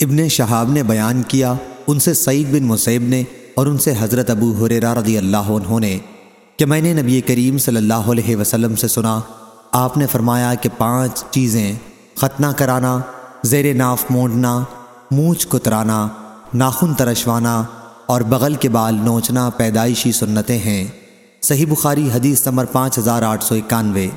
ابن شہاب نے بیان کیا، ان سے سعید بن مسیب نے اور ان سے حضرت ابو حریرہ رضی اللہ عنہ نے کہ میں نے نبی کریم صلی اللہ علیہ وسلم سے سنا، آپ نے فرمایا کہ پانچ چیزیں ختنہ کرانا، زیر ناف مونڈنا مونچھ کترانا، ناخن ترشوانا اور بغل کے بال نوچنا پیدائشی سنتیں ہیں۔ صحیح بخاری حدیث نمبر پانچ ہزار آٹھ سو اکانوے۔